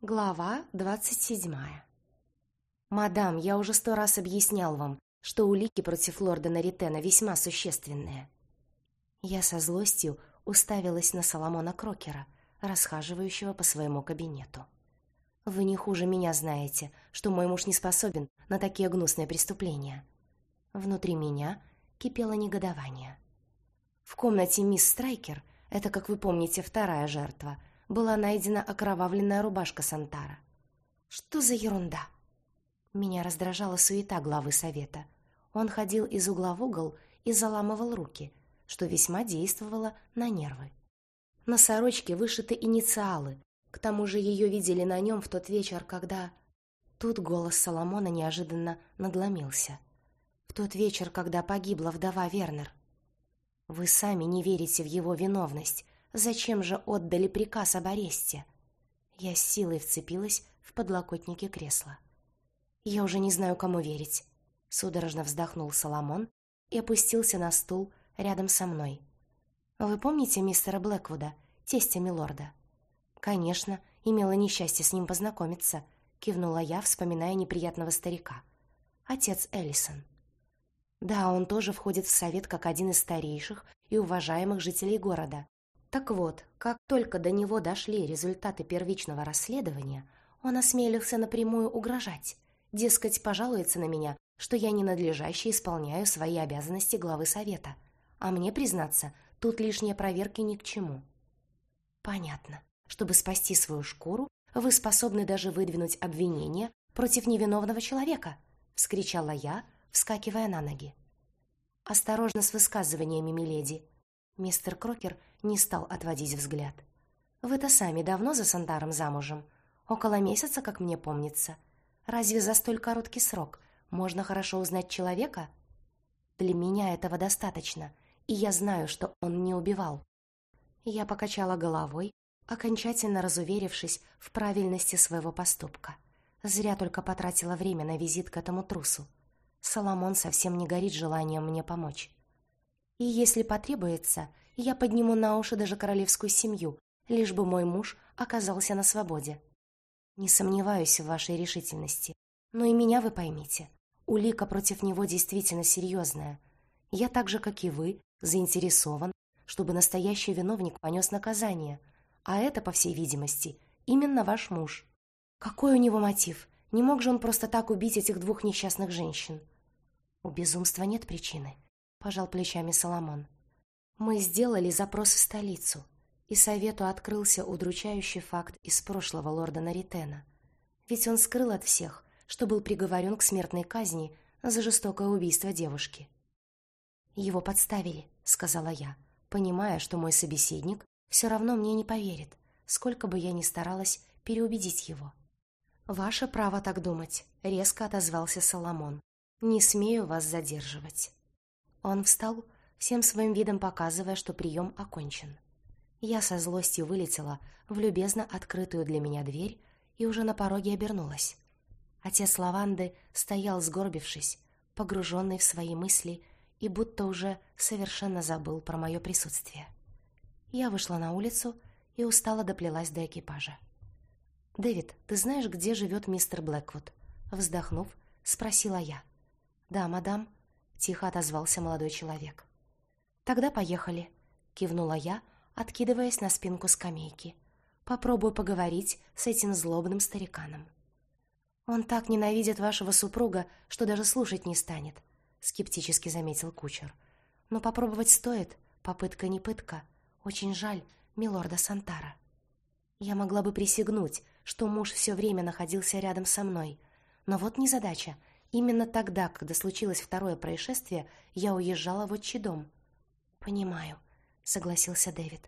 Глава двадцать седьмая. «Мадам, я уже сто раз объяснял вам, что улики против лорда Наритена весьма существенные». Я со злостью уставилась на Соломона Крокера, расхаживающего по своему кабинету. «Вы не хуже меня знаете, что мой муж не способен на такие гнусные преступления». Внутри меня кипело негодование. В комнате мисс Страйкер, это, как вы помните, вторая жертва, была найдена окровавленная рубашка Сантара. Что за ерунда? Меня раздражала суета главы совета. Он ходил из угла в угол и заламывал руки, что весьма действовало на нервы. На сорочке вышиты инициалы, к тому же ее видели на нем в тот вечер, когда... Тут голос Соломона неожиданно надломился. В тот вечер, когда погибла вдова Вернер. Вы сами не верите в его виновность. Зачем же отдали приказ об аресте? Я с силой вцепилась в подлокотники кресла. Я уже не знаю, кому верить. Судорожно вздохнул Соломон и опустился на стул рядом со мной. Вы помните мистера Блэквуда, тестя милорда? Конечно, имела несчастье с ним познакомиться, кивнула я, вспоминая неприятного старика. Отец Эллисон. Да, он тоже входит в совет как один из старейших и уважаемых жителей города. Так вот, как только до него дошли результаты первичного расследования, он осмелился напрямую угрожать. Дескать, пожалуется на меня, что я ненадлежаще исполняю свои обязанности главы совета. А мне, признаться, тут лишние проверки ни к чему. Понятно. Чтобы спасти свою шкуру, вы способны даже выдвинуть обвинение против невиновного человека, вскричала я, вскакивая на ноги. «Осторожно с высказываниями, миледи!» Мистер Крокер не стал отводить взгляд. «Вы-то сами давно за Сандаром замужем? Около месяца, как мне помнится. Разве за столь короткий срок можно хорошо узнать человека?» «Для меня этого достаточно, и я знаю, что он не убивал». Я покачала головой, окончательно разуверившись в правильности своего поступка. Зря только потратила время на визит к этому трусу. Соломон совсем не горит желанием мне помочь. И если потребуется, я подниму на уши даже королевскую семью, лишь бы мой муж оказался на свободе. Не сомневаюсь в вашей решительности, но и меня вы поймите. Улика против него действительно серьезная. Я так же, как и вы, заинтересован, чтобы настоящий виновник понес наказание, а это, по всей видимости, именно ваш муж. Какой у него мотив? Не мог же он просто так убить этих двух несчастных женщин? У безумства нет причины, пожал плечами Соломон. Мы сделали запрос в столицу, и совету открылся удручающий факт из прошлого лорда Наритена. Ведь он скрыл от всех, что был приговорен к смертной казни за жестокое убийство девушки. «Его подставили», — сказала я, понимая, что мой собеседник все равно мне не поверит, сколько бы я ни старалась переубедить его. «Ваше право так думать», — резко отозвался Соломон. «Не смею вас задерживать». Он встал, всем своим видом показывая, что прием окончен. Я со злостью вылетела в любезно открытую для меня дверь и уже на пороге обернулась. Отец Лаванды стоял сгорбившись, погруженный в свои мысли и будто уже совершенно забыл про мое присутствие. Я вышла на улицу и устало доплелась до экипажа. «Дэвид, ты знаешь, где живет мистер Блэквуд?» Вздохнув, спросила я. «Да, мадам», — тихо отозвался молодой человек. «Тогда поехали», — кивнула я, откидываясь на спинку скамейки. «Попробую поговорить с этим злобным стариканом». «Он так ненавидит вашего супруга, что даже слушать не станет», — скептически заметил кучер. «Но попробовать стоит, попытка не пытка. Очень жаль милорда Сантара». Я могла бы присягнуть, что муж все время находился рядом со мной. Но вот незадача. Именно тогда, когда случилось второе происшествие, я уезжала в отчий дом. «Понимаю», — согласился Дэвид.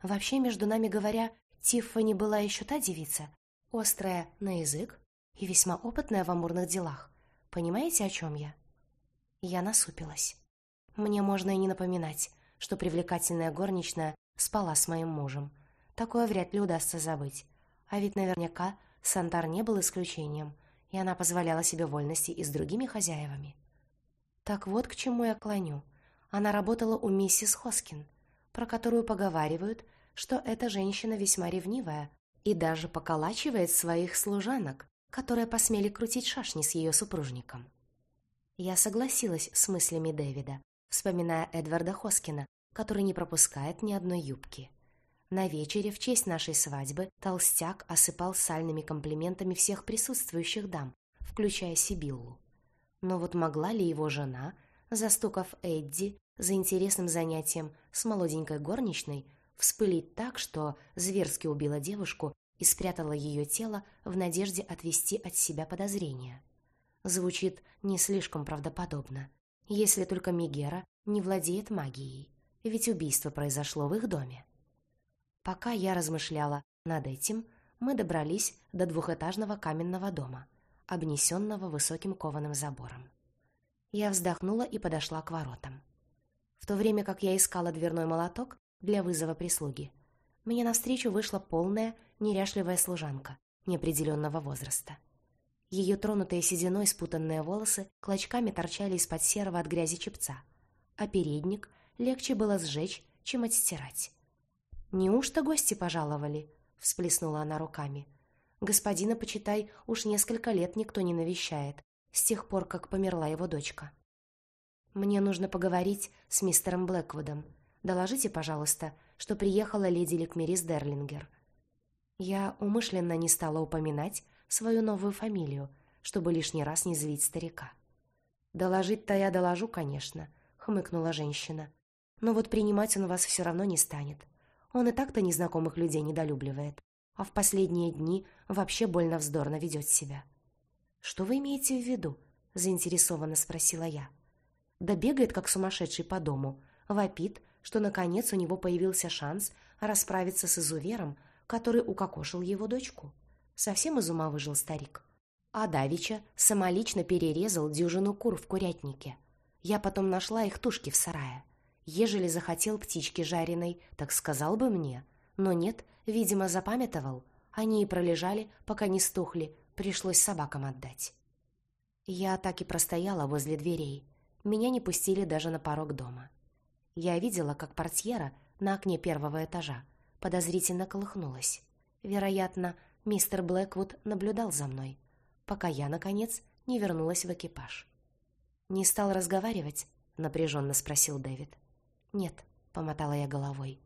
«Вообще, между нами говоря, Тиффани была еще та девица, острая на язык и весьма опытная в амурных делах. Понимаете, о чем я?» Я насупилась. Мне можно и не напоминать, что привлекательная горничная спала с моим мужем. Такое вряд ли удастся забыть. А ведь наверняка Сантар не был исключением, и она позволяла себе вольности и с другими хозяевами. Так вот к чему я клоню. Она работала у миссис Хоскин, про которую поговаривают, что эта женщина весьма ревнивая, и даже поколачивает своих служанок, которые посмели крутить шашни с ее супружником. Я согласилась с мыслями Дэвида, вспоминая Эдварда Хоскина, который не пропускает ни одной юбки. На вечере в честь нашей свадьбы толстяк осыпал сальными комплиментами всех присутствующих дам, включая Сибиллу. Но вот могла ли его жена, застукав Эдди за интересным занятием с молоденькой горничной, вспылить так, что зверски убила девушку и спрятала ее тело в надежде отвести от себя подозрения? Звучит не слишком правдоподобно, если только Мигера не владеет магией, ведь убийство произошло в их доме. Пока я размышляла над этим, мы добрались до двухэтажного каменного дома, обнесенного высоким кованым забором. Я вздохнула и подошла к воротам. В то время как я искала дверной молоток для вызова прислуги, мне навстречу вышла полная, неряшливая служанка неопределенного возраста. Ее тронутые сединой спутанные волосы клочками торчали из-под серого от грязи чепца, а передник легче было сжечь, чем отстирать. «Неужто гости пожаловали?» — всплеснула она руками. «Господина, почитай, уж несколько лет никто не навещает, с тех пор, как померла его дочка. Мне нужно поговорить с мистером Блэквудом. Доложите, пожалуйста, что приехала леди Ликмерис Дерлингер». Я умышленно не стала упоминать свою новую фамилию, чтобы лишний раз не злить старика. «Доложить-то я доложу, конечно», — хмыкнула женщина. «Но вот принимать он вас все равно не станет. Он и так-то незнакомых людей недолюбливает, а в последние дни вообще больно вздорно ведет себя. «Что вы имеете в виду?» – заинтересованно спросила я. Да бегает, как сумасшедший по дому, вопит, что наконец у него появился шанс расправиться с изувером, который укокошил его дочку. Совсем из ума выжил старик. А Давича самолично перерезал дюжину кур в курятнике. Я потом нашла их тушки в сарае. Ежели захотел птички жареной, так сказал бы мне. Но нет, видимо, запамятовал. Они и пролежали, пока не стухли, пришлось собакам отдать. Я так и простояла возле дверей. Меня не пустили даже на порог дома. Я видела, как портьера на окне первого этажа подозрительно колыхнулась. Вероятно, мистер Блэквуд наблюдал за мной, пока я, наконец, не вернулась в экипаж. «Не стал разговаривать?» — напряженно спросил Дэвид. «Нет», — помотала я головой.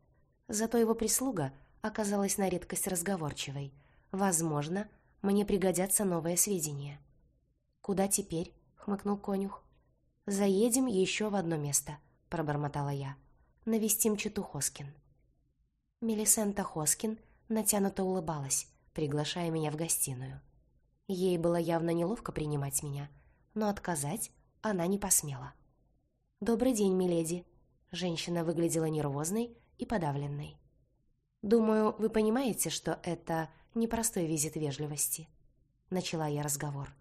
Зато его прислуга оказалась на редкость разговорчивой. Возможно, мне пригодятся новые сведения. «Куда теперь?» — хмыкнул конюх. «Заедем еще в одно место», — пробормотала я. «Навестим Читу Хоскин». Мелисента Хоскин натянуто улыбалась, приглашая меня в гостиную. Ей было явно неловко принимать меня, но отказать она не посмела. «Добрый день, миледи», Женщина выглядела нервозной и подавленной. «Думаю, вы понимаете, что это непростой визит вежливости». Начала я разговор.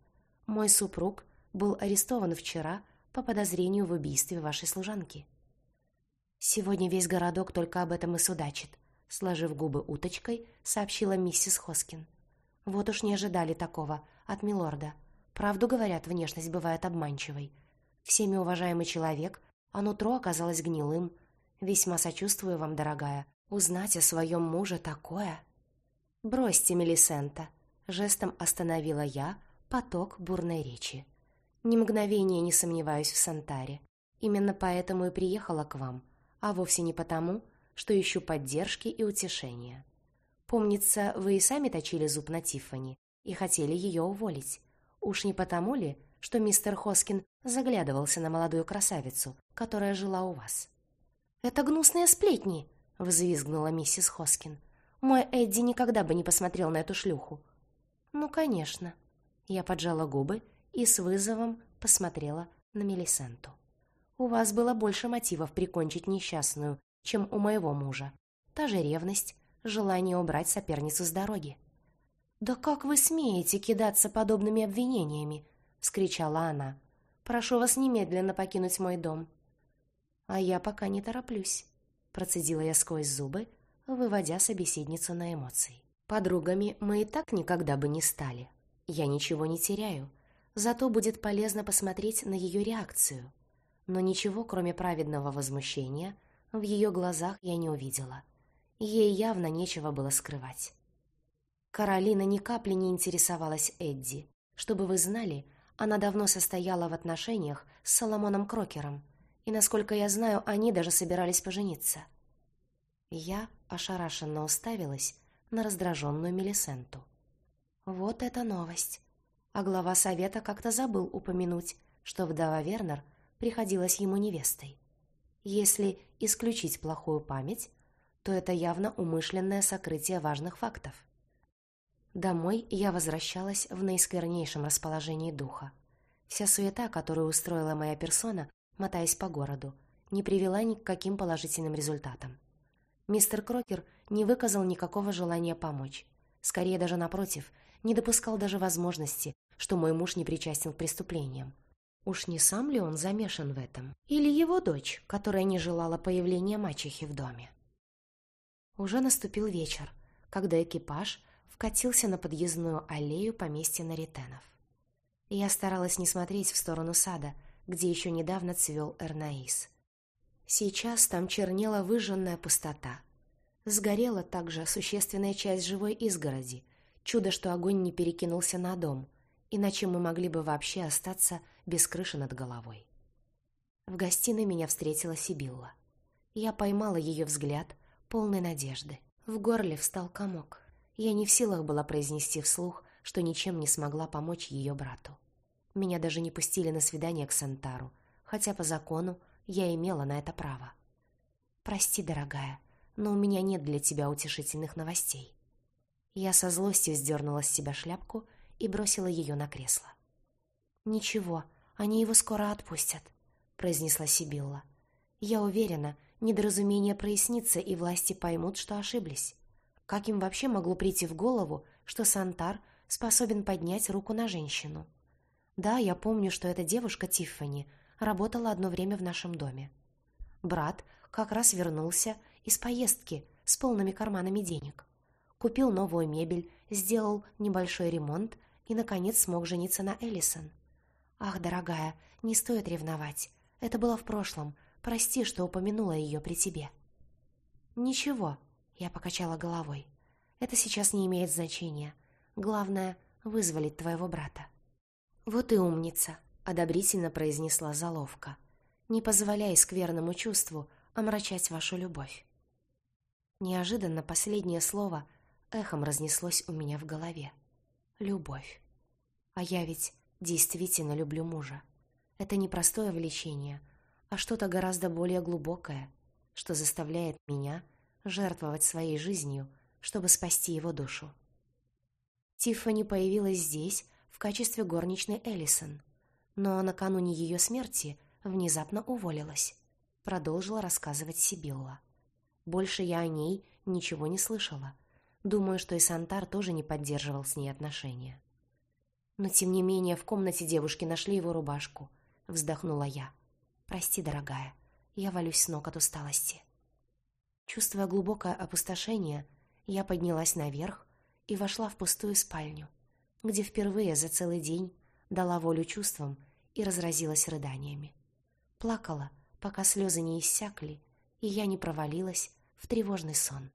«Мой супруг был арестован вчера по подозрению в убийстве вашей служанки». «Сегодня весь городок только об этом и судачит», сложив губы уточкой, сообщила миссис Хоскин. «Вот уж не ожидали такого от милорда. Правду говорят, внешность бывает обманчивой. Всеми уважаемый человек а нутро оказалось гнилым. Весьма сочувствую вам, дорогая. Узнать о своем муже такое... «Бросьте, Мелисента!» — жестом остановила я поток бурной речи. Ни мгновения не сомневаюсь в Сантаре. Именно поэтому и приехала к вам, а вовсе не потому, что ищу поддержки и утешения. Помнится, вы и сами точили зуб на Тиффани и хотели ее уволить. Уж не потому ли, что мистер Хоскин заглядывался на молодую красавицу, которая жила у вас. «Это гнусные сплетни!» — взвизгнула миссис Хоскин. «Мой Эдди никогда бы не посмотрел на эту шлюху». «Ну, конечно». Я поджала губы и с вызовом посмотрела на Мелисенту. «У вас было больше мотивов прикончить несчастную, чем у моего мужа. Та же ревность, желание убрать соперницу с дороги». «Да как вы смеете кидаться подобными обвинениями?» вскричала она. «Прошу вас немедленно покинуть мой дом». «А я пока не тороплюсь», — процедила я сквозь зубы, выводя собеседницу на эмоции. «Подругами мы и так никогда бы не стали. Я ничего не теряю, зато будет полезно посмотреть на ее реакцию. Но ничего, кроме праведного возмущения, в ее глазах я не увидела. Ей явно нечего было скрывать. Каролина ни капли не интересовалась Эдди. Чтобы вы знали, она давно состояла в отношениях с Соломоном Крокером, и, насколько я знаю, они даже собирались пожениться. Я ошарашенно уставилась на раздраженную Мелисенту. Вот это новость. А глава совета как-то забыл упомянуть, что вдова Вернер приходилась ему невестой. Если исключить плохую память, то это явно умышленное сокрытие важных фактов. Домой я возвращалась в наисквернейшем расположении духа. Вся суета, которую устроила моя персона, мотаясь по городу, не привела ни к каким положительным результатам. Мистер Крокер не выказал никакого желания помочь. Скорее даже напротив, не допускал даже возможности, что мой муж не причастен к преступлениям. Уж не сам ли он замешан в этом? Или его дочь, которая не желала появления мачехи в доме? Уже наступил вечер, когда экипаж вкатился на подъездную аллею поместья Наритенов. Я старалась не смотреть в сторону сада, где еще недавно цвел Эрнаис. Сейчас там чернела выжженная пустота. Сгорела также существенная часть живой изгороди. Чудо, что огонь не перекинулся на дом, иначе мы могли бы вообще остаться без крыши над головой. В гостиной меня встретила Сибилла. Я поймала ее взгляд, полный надежды. В горле встал комок. Я не в силах была произнести вслух, что ничем не смогла помочь ее брату. Меня даже не пустили на свидание к Сантару, хотя по закону я имела на это право. «Прости, дорогая, но у меня нет для тебя утешительных новостей». Я со злостью сдернула с себя шляпку и бросила ее на кресло. «Ничего, они его скоро отпустят», — произнесла Сибилла. «Я уверена, недоразумение прояснится, и власти поймут, что ошиблись. Как им вообще могло прийти в голову, что Сантар способен поднять руку на женщину? Да, я помню, что эта девушка Тиффани работала одно время в нашем доме. Брат как раз вернулся из поездки с полными карманами денег. Купил новую мебель, сделал небольшой ремонт и, наконец, смог жениться на Эллисон. Ах, дорогая, не стоит ревновать. Это было в прошлом. Прости, что упомянула ее при тебе. Ничего, я покачала головой. Это сейчас не имеет значения. Главное — вызволить твоего брата. Вот и умница, — одобрительно произнесла заловка. Не позволяй скверному чувству омрачать вашу любовь. Неожиданно последнее слово эхом разнеслось у меня в голове. Любовь. А я ведь действительно люблю мужа. Это не простое влечение, а что-то гораздо более глубокое, что заставляет меня — жертвовать своей жизнью, чтобы спасти его душу. Тиффани появилась здесь в качестве горничной Эллисон, но накануне ее смерти внезапно уволилась, продолжила рассказывать Сибилла. Больше я о ней ничего не слышала. Думаю, что и Сантар тоже не поддерживал с ней отношения. Но, тем не менее, в комнате девушки нашли его рубашку. Вздохнула я. «Прости, дорогая, я валюсь с ног от усталости». Чувствуя глубокое опустошение, я поднялась наверх и вошла в пустую спальню, где впервые за целый день дала волю чувствам и разразилась рыданиями. Плакала, пока слезы не иссякли, и я не провалилась в тревожный сон.